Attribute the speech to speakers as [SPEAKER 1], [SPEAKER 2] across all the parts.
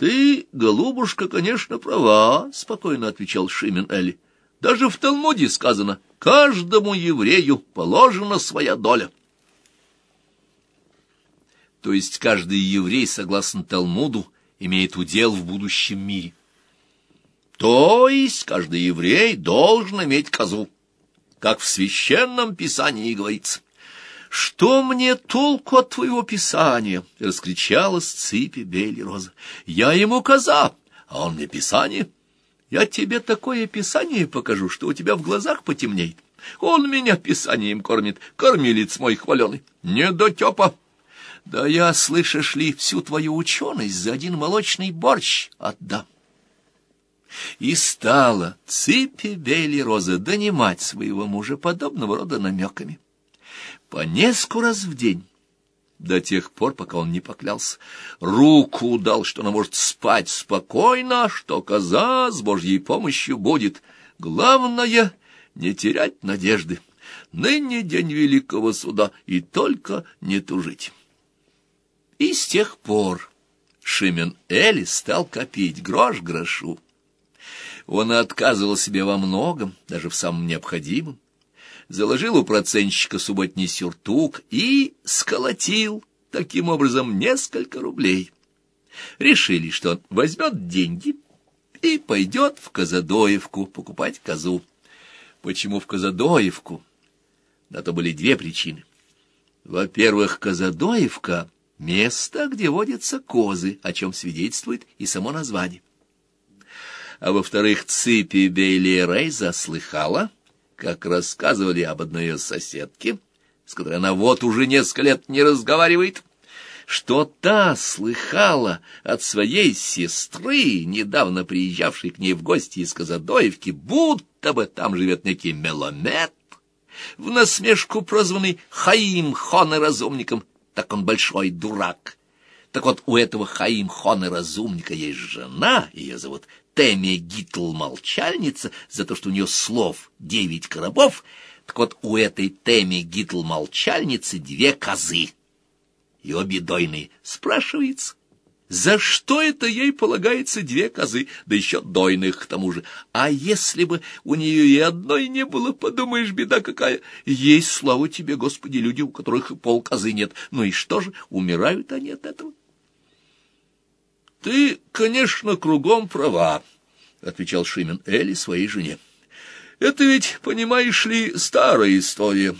[SPEAKER 1] Ты, голубушка, конечно, права, — спокойно отвечал Шимен Эли. Даже в Талмуде сказано, каждому еврею положена своя доля. То есть каждый еврей, согласно Талмуду, имеет удел в будущем мире. То есть каждый еврей должен иметь козу, как в священном писании говорится. «Что мне толку от твоего писания?» — раскричалась Ципи Бейли Роза. «Я ему коза, а он мне писание. Я тебе такое писание покажу, что у тебя в глазах потемнеет. Он меня писанием кормит, кормилец мой хваленый. Не до тёпа. Да я, слышишь ли, всю твою ученость за один молочный борщ отдам». И стала Ципи Бейли Роза донимать своего мужа подобного рода намеками по несколько раз в день, до тех пор, пока он не поклялся. Руку дал, что она может спать спокойно, что коза с Божьей помощью будет. Главное — не терять надежды. Ныне день великого суда, и только не тужить. И с тех пор Шимен Эли стал копить грош грошу. Он отказывал себе во многом, даже в самом необходимом заложил у процентщика субботний сюртук и сколотил таким образом несколько рублей. Решили, что он возьмет деньги и пойдет в Казадоевку покупать козу. Почему в Казадоевку? На то были две причины. Во-первых, Казадоевка — место, где водятся козы, о чем свидетельствует и само название. А во-вторых, Ципи Бейли Рейза слыхала — как рассказывали об одной ее соседке, с которой она вот уже несколько лет не разговаривает, что та слыхала от своей сестры, недавно приезжавшей к ней в гости из Казадоевки, будто бы там живет некий Меломет, в насмешку прозванный Хаим Хоне разумником, так он большой дурак. Так вот, у этого Хаим Хоне разумника есть жена, ее зовут Теми Гитл молчальница за то, что у нее слов девять коробов, так вот у этой Теми Гитл молчальницы две козы. И обе дойные. Спрашивается, за что это ей полагается две козы, да еще дойных к тому же? А если бы у нее и одной не было, подумаешь, беда какая. Есть, слава тебе, Господи, люди, у которых и пол козы нет. Ну и что же, умирают они от этого? — Ты, конечно, кругом права, — отвечал Шимен Эли своей жене. — Это ведь, понимаешь ли, старая история.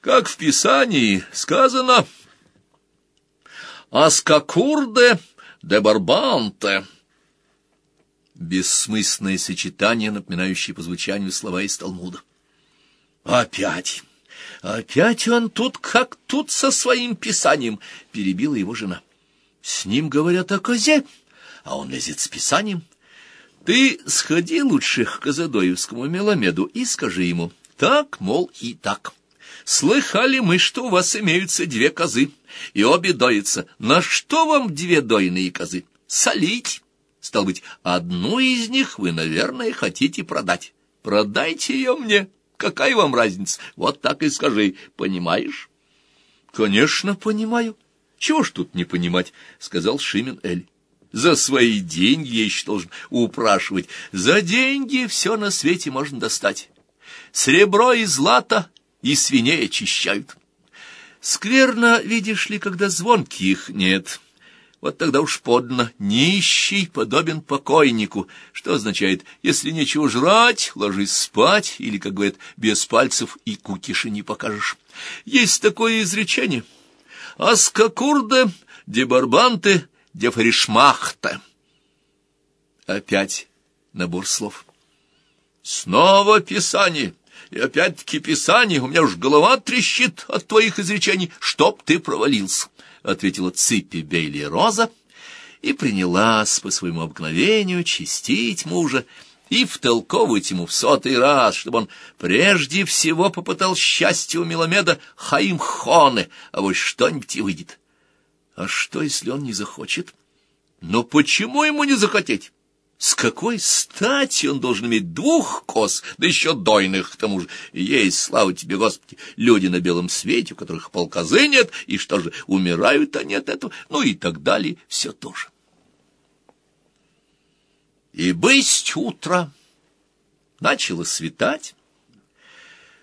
[SPEAKER 1] Как в Писании сказано «Аскакурде де барбанте» бессмысленное сочетание, напоминающее по звучанию слова из Талмуда. «Опять! Опять он тут как тут со своим писанием!» — перебила его жена. С ним говорят о козе, а он лезет с писанием. Ты сходи лучше к Казадоевскому меломеду и скажи ему, так, мол, и так. Слыхали мы, что у вас имеются две козы, и обе доятся. На что вам две дойные козы? Солить. Стал быть, одну из них вы, наверное, хотите продать. Продайте ее мне. Какая вам разница? Вот так и скажи. Понимаешь? Конечно, понимаю. Чего ж тут не понимать, — сказал Шимен Эль. За свои деньги я еще должен упрашивать. За деньги все на свете можно достать. Сребро и злато и свиней очищают. Скверно, видишь ли, когда звонких нет. Вот тогда уж подно. Нищий подобен покойнику, что означает, если нечего жрать, ложись спать, или, как говорят, без пальцев и кукиши не покажешь. Есть такое изречение — Аскакурде, дебарбанте, дефришмахта. Опять набор слов. Снова писание. И опять-таки писание. У меня уж голова трещит от твоих изречений. Чтоб ты провалился, — ответила Ципи Бейли Роза и принялась по своему обыкновению чистить мужа, и втолковывать ему в сотый раз, чтобы он прежде всего попытал счастье у Меломеда Хаимхоне, а вот что-нибудь и выйдет. А что, если он не захочет? Но почему ему не захотеть? С какой стати он должен иметь двух коз, да еще дойных к тому же? Есть, слава тебе, Господи, люди на белом свете, у которых полкозы нет, и что же, умирают они от этого, ну и так далее, все тоже. И бысть утро. Начало светать.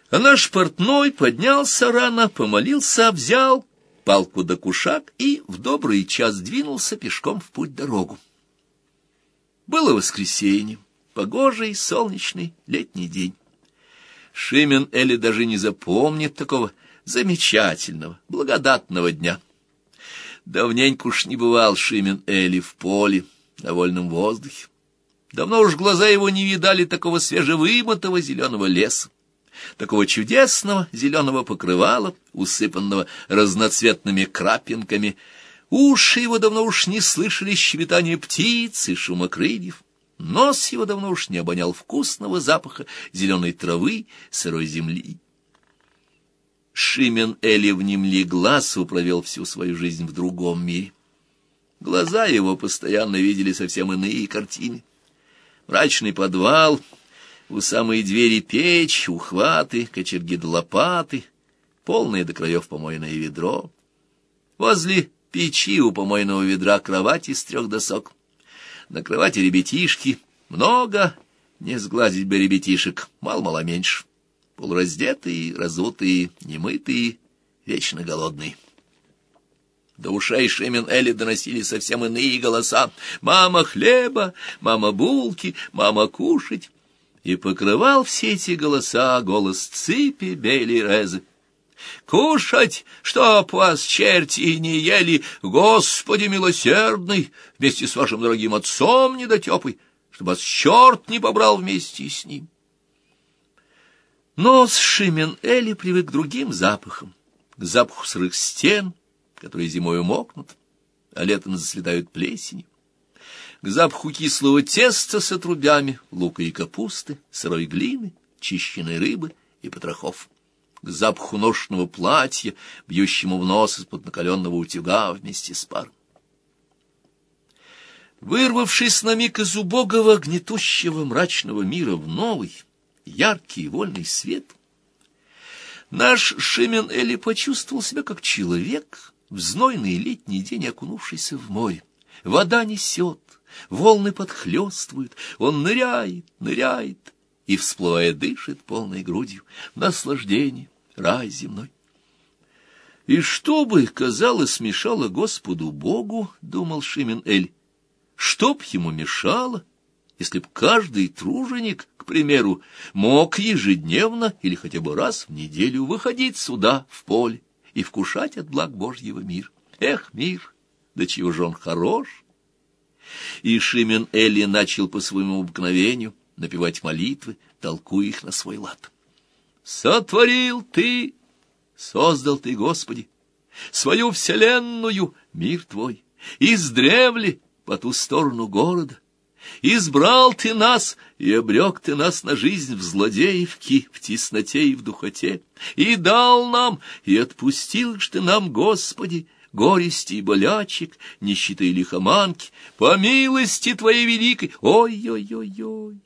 [SPEAKER 1] А наш портной поднялся рано, помолился, взял палку да кушак и в добрый час двинулся пешком в путь-дорогу. Было воскресенье, погожий, солнечный летний день. Шимен Эли даже не запомнит такого замечательного, благодатного дня. Давненько уж не бывал Шимен Эли в поле, на вольном воздухе. Давно уж глаза его не видали такого свежевымытого зеленого леса такого чудесного зеленого покрывала, усыпанного разноцветными крапинками. Уши его давно уж не слышали щебетания птиц и шума крыльев. Нос его давно уж не обонял вкусного запаха зеленой травы, сырой земли. Шимен Эли внемли глазу провел всю свою жизнь в другом мире. Глаза его постоянно видели совсем иные картины. Мрачный подвал — у самой двери печь, ухваты, кочерги да лопаты, полное до краев помойное ведро. Возле печи у помойного ведра кровать из трех досок. На кровати ребятишки, много, не сглазить бы ребятишек, мало-мало меньше. Полураздетые, разутые, немытые, вечно голодные. До ушей Шемен Эли доносили совсем иные голоса. «Мама хлеба! Мама булки! Мама кушать!» и покрывал все эти голоса голос цыпи бели резы. «Кушать, чтоб вас черти не ели, Господи милосердный, вместе с вашим дорогим отцом недотепой, чтобы вас черт не побрал вместе с ним». Но с Шимен Эли привык к другим запахам, к запаху сырых стен, которые зимою мокнут, а летом заследают плесенью к запаху кислого теста с отрубями, лука и капусты, сырой глины, чищенной рыбы и потрохов, к запаху ношенного платья, бьющему в нос из-под накаленного утюга вместе с паром. Вырвавшись на миг из убогого, гнетущего, мрачного мира в новый, яркий и вольный свет, наш Шимен Эли почувствовал себя как человек, в знойный летний день окунувшийся в море. Вода несет, волны подхлёстывают, он ныряет, ныряет и, всплывая, дышит полной грудью. Наслаждение, рай земной. И что бы, казалось, мешало Господу Богу, думал Шимен-Эль, чтоб ему мешало, если б каждый труженик, к примеру, мог ежедневно или хотя бы раз в неделю выходить сюда, в поле, и вкушать от благ Божьего мира. Эх, мир, да чего же он хорош! и Шимен Элли начал по своему обыкновению напевать молитвы, толкуя их на свой лад. «Сотворил ты, создал ты, Господи, свою вселенную, мир твой, издревле по ту сторону города. Избрал ты нас и обрек ты нас на жизнь в злодеевке, в тесноте и в духоте, и дал нам, и отпустил ж ты нам, Господи, горести и болячек, нищеты и лихоманки, по милости Твоей великой, ой-ой-ой-ой.